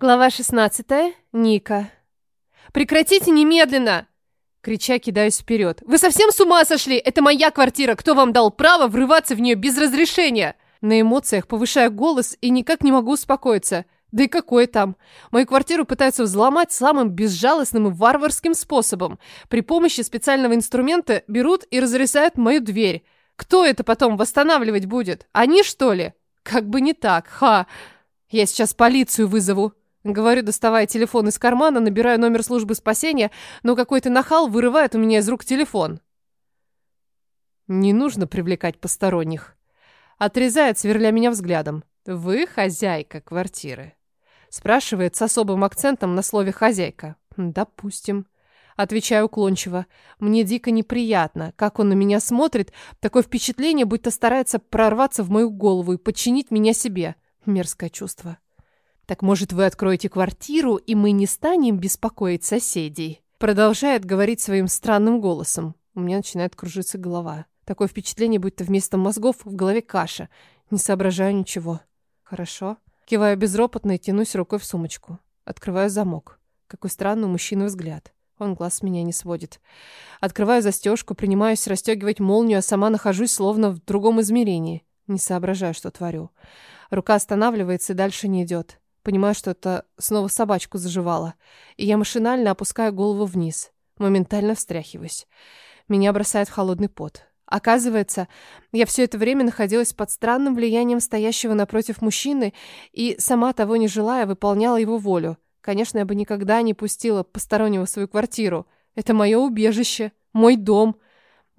Глава 16. Ника. «Прекратите немедленно!» Крича, кидаюсь вперед. «Вы совсем с ума сошли? Это моя квартира! Кто вам дал право врываться в нее без разрешения?» На эмоциях повышаю голос и никак не могу успокоиться. Да и какой там? Мою квартиру пытаются взломать самым безжалостным и варварским способом. При помощи специального инструмента берут и разрезают мою дверь. Кто это потом восстанавливать будет? Они, что ли? Как бы не так, ха! Я сейчас полицию вызову. Говорю, доставая телефон из кармана, набираю номер службы спасения, но какой-то нахал вырывает у меня из рук телефон. Не нужно привлекать посторонних. Отрезает, сверля меня взглядом. Вы хозяйка квартиры. Спрашивает с особым акцентом на слове «хозяйка». Допустим. Отвечаю уклончиво. Мне дико неприятно, как он на меня смотрит. Такое впечатление, будто старается прорваться в мою голову и подчинить меня себе. Мерзкое чувство. Так может, вы откроете квартиру, и мы не станем беспокоить соседей? Продолжает говорить своим странным голосом. У меня начинает кружиться голова. Такое впечатление, будто вместо мозгов в голове каша. Не соображаю ничего. Хорошо. Киваю безропотно и тянусь рукой в сумочку. Открываю замок. Какой странный у мужчины взгляд. Он глаз с меня не сводит. Открываю застежку, принимаюсь расстегивать молнию, а сама нахожусь словно в другом измерении. Не соображаю, что творю. Рука останавливается и дальше не идет. Понимаю, что это снова собачку заживало. И я машинально опускаю голову вниз. Моментально встряхиваюсь. Меня бросает в холодный пот. Оказывается, я все это время находилась под странным влиянием стоящего напротив мужчины и, сама того не желая, выполняла его волю. Конечно, я бы никогда не пустила постороннего в свою квартиру. Это мое убежище, мой дом —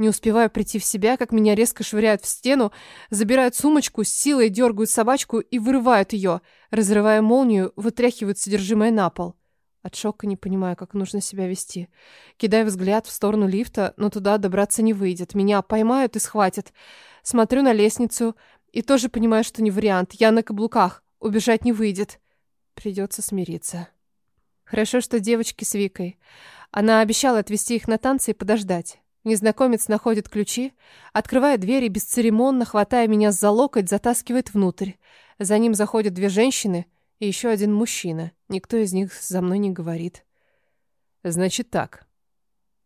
не успеваю прийти в себя, как меня резко швыряют в стену, забирают сумочку, с силой дергают собачку и вырывают ее. Разрывая молнию, вытряхивают содержимое на пол. От шока не понимаю, как нужно себя вести. Кидаю взгляд в сторону лифта, но туда добраться не выйдет. Меня поймают и схватят. Смотрю на лестницу и тоже понимаю, что не вариант. Я на каблуках. Убежать не выйдет. Придется смириться. Хорошо, что девочки с Викой. Она обещала отвезти их на танцы и подождать. Незнакомец находит ключи, открывает дверь и бесцеремонно, хватая меня за локоть, затаскивает внутрь. За ним заходят две женщины и еще один мужчина. Никто из них за мной не говорит. Значит так.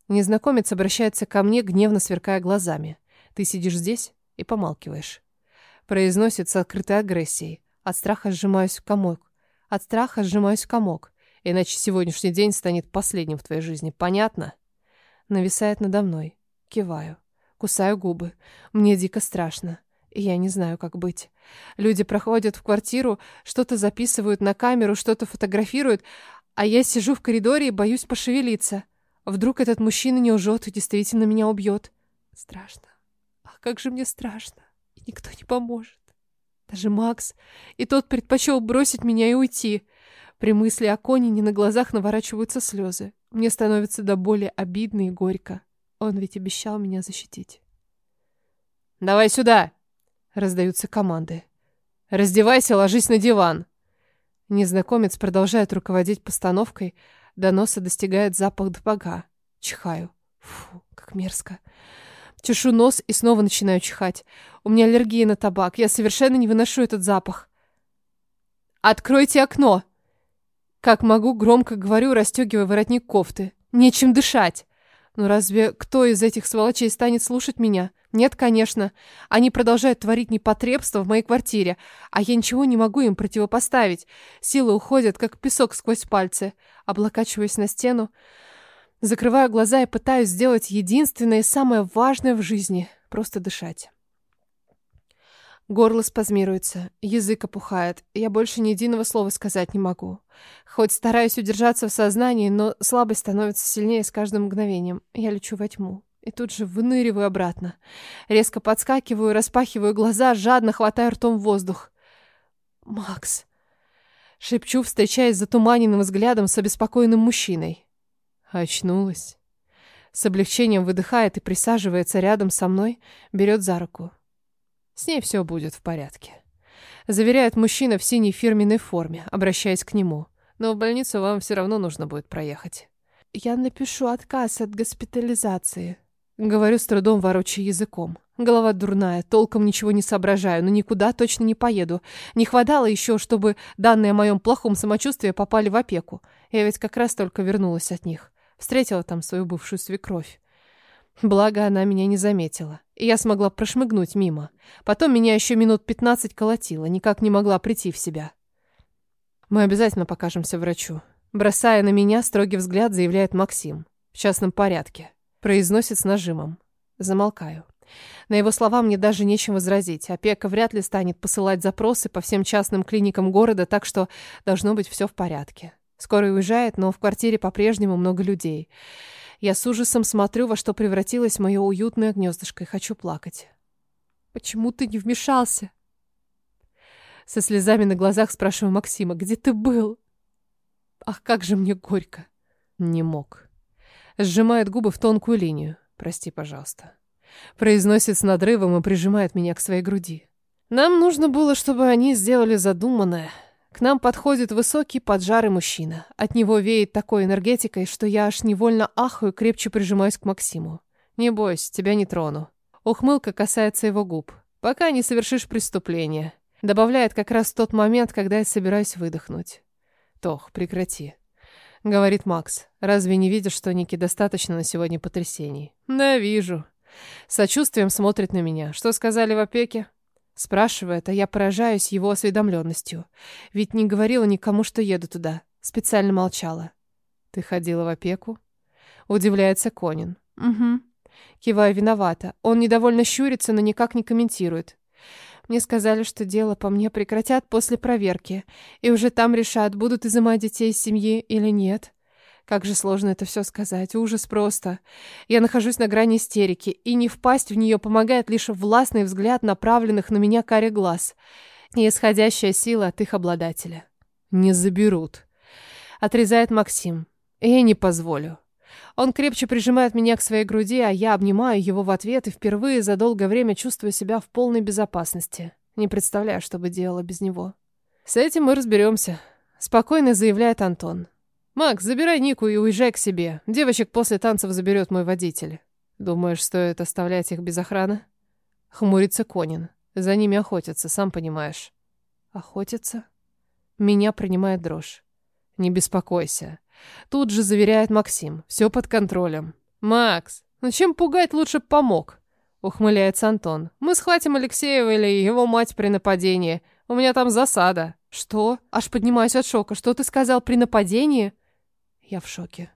Незнакомец обращается ко мне, гневно сверкая глазами. Ты сидишь здесь и помалкиваешь. Произносит с открытой агрессией. От страха сжимаюсь в комок. От страха сжимаюсь в комок. Иначе сегодняшний день станет последним в твоей жизни. Понятно? Нависает надо мной. Киваю. Кусаю губы. Мне дико страшно. И я не знаю, как быть. Люди проходят в квартиру, что-то записывают на камеру, что-то фотографируют, а я сижу в коридоре и боюсь пошевелиться. Вдруг этот мужчина не лжет и действительно меня убьет. Страшно. Ах, как же мне страшно. И никто не поможет. Даже Макс. И тот предпочел бросить меня и уйти. При мысли о Конине на глазах наворачиваются слезы. Мне становится до боли обидно и горько. Он ведь обещал меня защитить. «Давай сюда!» — раздаются команды. «Раздевайся, ложись на диван!» Незнакомец продолжает руководить постановкой. До носа достигает запах допога. Чихаю. Фу, как мерзко. Чешу нос и снова начинаю чихать. У меня аллергия на табак. Я совершенно не выношу этот запах. «Откройте окно!» Как могу, громко говорю, расстегивая воротник кофты. Нечем дышать. Но разве кто из этих сволочей станет слушать меня? Нет, конечно. Они продолжают творить непотребство в моей квартире, а я ничего не могу им противопоставить. Силы уходят, как песок сквозь пальцы. Облокачиваясь на стену, закрываю глаза и пытаюсь сделать единственное и самое важное в жизни — просто дышать. Горло спазмируется, язык опухает, я больше ни единого слова сказать не могу. Хоть стараюсь удержаться в сознании, но слабость становится сильнее с каждым мгновением. Я лечу во тьму. И тут же выныриваю обратно. Резко подскакиваю, распахиваю глаза, жадно хватаю ртом воздух. «Макс!» Шепчу, встречаясь затуманенным взглядом с обеспокоенным мужчиной. Очнулась. С облегчением выдыхает и присаживается рядом со мной, берет за руку. С ней все будет в порядке. Заверяет мужчина в синей фирменной форме, обращаясь к нему. Но в больницу вам все равно нужно будет проехать. Я напишу отказ от госпитализации. Говорю с трудом ворочая языком. Голова дурная, толком ничего не соображаю, но никуда точно не поеду. Не хватало еще, чтобы данные о моем плохом самочувствии попали в опеку. Я ведь как раз только вернулась от них. Встретила там свою бывшую свекровь. Благо, она меня не заметила. И я смогла прошмыгнуть мимо. Потом меня еще минут пятнадцать колотило, никак не могла прийти в себя. Мы обязательно покажемся врачу. Бросая на меня строгий взгляд, заявляет Максим. В частном порядке. Произносит с нажимом. Замолкаю. На его слова мне даже нечем возразить. Опека вряд ли станет посылать запросы по всем частным клиникам города, так что должно быть все в порядке. Скоро уезжает, но в квартире по-прежнему много людей. Я с ужасом смотрю, во что превратилось мое уютное гнездышко, и хочу плакать. «Почему ты не вмешался?» Со слезами на глазах спрашиваю Максима, «Где ты был?» «Ах, как же мне горько!» «Не мог». Сжимает губы в тонкую линию. «Прости, пожалуйста». Произносит с надрывом и прижимает меня к своей груди. Нам нужно было, чтобы они сделали задуманное. К нам подходит высокий поджарый мужчина. От него веет такой энергетикой, что я аж невольно ахаю, крепче прижимаюсь к Максиму. Не бойся, тебя не трону. Ухмылка касается его губ. Пока не совершишь преступление. Добавляет как раз тот момент, когда я собираюсь выдохнуть. Тох, прекрати. Говорит Макс. Разве не видишь, что Нике достаточно на сегодня потрясений? Да, вижу. Сочувствием смотрит на меня. Что сказали в опеке? Спрашивает, а я поражаюсь его осведомленностью. Ведь не говорила никому, что еду туда. Специально молчала. Ты ходила в опеку? Удивляется Конин. Угу. Киваю виновата. Он недовольно щурится, но никак не комментирует. Мне сказали, что дело по мне прекратят после проверки, и уже там решат, будут изымать детей из семьи или нет. Как же сложно это все сказать. Ужас просто. Я нахожусь на грани истерики, и не впасть в нее помогает лишь властный взгляд направленных на меня каре глаз и исходящая сила от их обладателя. «Не заберут», — отрезает Максим. «Я не позволю». Он крепче прижимает меня к своей груди, а я обнимаю его в ответ и впервые за долгое время чувствую себя в полной безопасности. Не представляю, что бы делала без него. «С этим мы разберемся», — спокойно заявляет Антон. «Макс, забирай Нику и уезжай к себе. Девочек после танцев заберет мой водитель». «Думаешь, стоит оставлять их без охраны?» Хмурится Конин. За ними охотятся, сам понимаешь. «Охотятся?» Меня принимает дрожь. «Не беспокойся». Тут же заверяет Максим. Все под контролем. «Макс, ну чем пугать, лучше помог?» Ухмыляется Антон. «Мы схватим Алексеева или его мать при нападении. У меня там засада». «Что?» Аж поднимаюсь от шока. «Что ты сказал при нападении?» Я в шоке.